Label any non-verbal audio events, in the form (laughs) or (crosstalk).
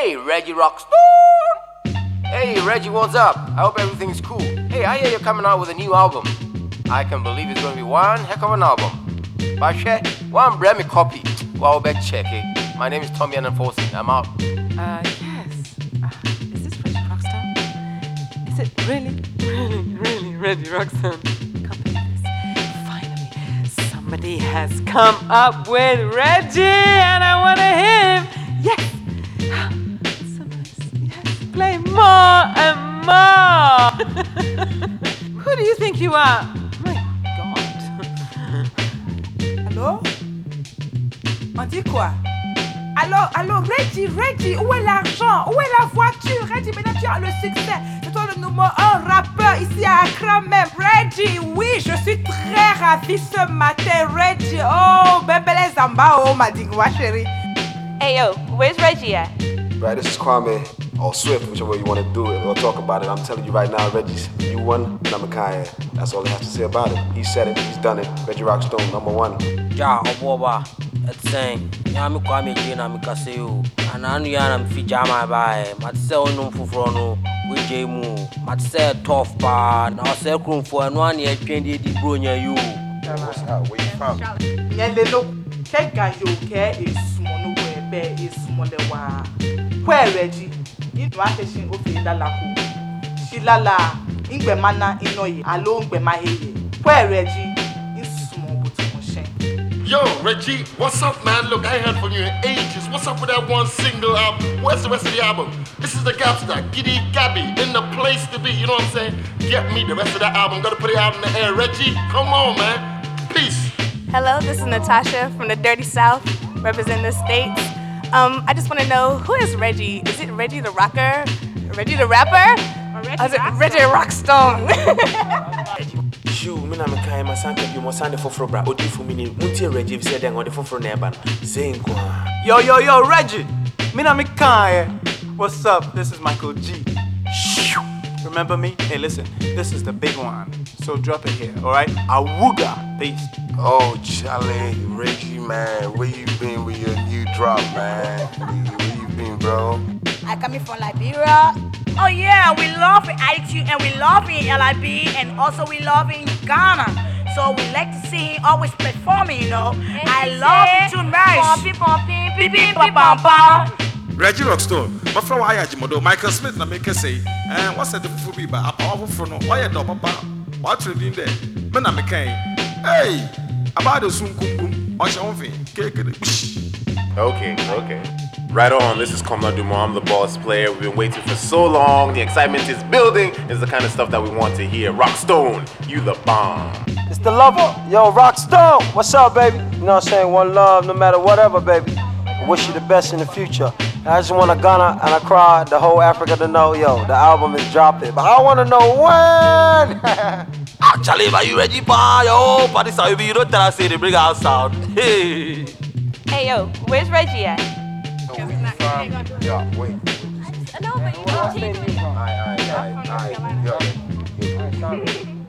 Hey, Reggie Rockstone! Hey, Reggie, what's up? I hope everything's cool. Hey, I hear you're coming out with a new album. I can believe it's to be one heck of an album. But share one brand Grammy copy. Well, back check it. My name is Tommy Ananfosi. I'm out. Uh, yes. Uh, is this Reggie Rockstone? Is it really, really, really Reggie this. Finally, somebody has come up with Reggie, and I want to hear Who do you think you are? My God. Allô On dit quoi? Allô, allô, Reggie, Reggie, où est l'argent? Où est la voiture? Reggie, maintenant tu as le succès. C'est toi le numéro un rappeur ici à Accra même. Reggie, oui, je suis très ravie ce matin. Reggie, oh, bébé les zamba, oh, ma digwa chérie. Hey yo, where's Reggie at? Right, this is Kwame or Swift, whichever way you want to do it or talk about it. I'm telling you right now, Reggie's you one, number Kanye. That's all I have to say about it. He said it, he's done it. Reggie Rockstone, number one. Yeah, Oboba, that's saying. Yeah, I'm Kwame Jina, I'm Kaseo. And I'm Yana, I'm Fijama by Matseo Numfufrono, Wijay Mu, Matseo Tough Bar, now Sekrum for one year twenty di you. What's that? Where you from? Yeah, they look. Check guys, you care eh, is small, no way, eh, bear is small. Eh, Where, Reggie? Inu akeshin ofe dalaku. Shilala, ingbe mana inoyi, alo ingbe maheye. Where Reggie? Yo, Reggie, what's up, man? Look, I ain't heard from you in ages. What's up with that one single album? Where's the rest of the album? This is the Gapstar, Giddy Gabby, in the place to be. You know what I'm saying? Get me the rest of that album. Gotta put it out in the air. Reggie, come on, man. Peace. Hello, this is Natasha from the Dirty South, representing the states. Um, I just want to know who is Reggie? Is it Reggie the rocker? Reggie the rapper? Or is it Reggie Rockstone? Shoo, me na me kae ma sanka bi mo sande foforo bra odi fu mi ni muntie Reggie bi sɛ dɛn ɔde foforo na ɛba no sei nko Yo, yo, yo, Reggie. Mina Mikaya. What's up? This is Michael G. Shoo. Remember me? Hey, listen, this is the big one. So drop it here, all right? Awuga. Peace. Oh, Charlie, Reggie, man, where you been with your new drop, man? Where you, been, bro? I coming from Liberia. Oh yeah, we love attitude and we love in LIB and also we love in Ghana. So we like to see him always performing, you know. I love it too much. Beep, beep, bam, bam. Reggie Rockstone, my friend Waya Jimodo, Michael Smith, na make say, and what's the fufu be by a powerful from why a dog papa? What's it in there? Men are McCain. Hey, about the soon kum kum, watch your own thing, cake it. Okay, okay. Right on, this is Komla Dumont. I'm the boss player. We've been waiting for so long. The excitement is building. It's the kind of stuff that we want to hear. Rockstone, you the bomb. It's the lover. Yo, Rockstone. What's up, baby? You know what I'm saying? One love, no matter whatever, baby. I wish you the best in the future. And I just want to Ghana and I cry the whole Africa to know, yo, the album is dropping. But I want to know when. (laughs) Actually, are you ready pa yo party sa you don't tell us say they bring out sound hey (laughs) Hey yo, where's Reggie at? Yeah, wait. No, but you Alright, alright, alright, alright. Yo, yo.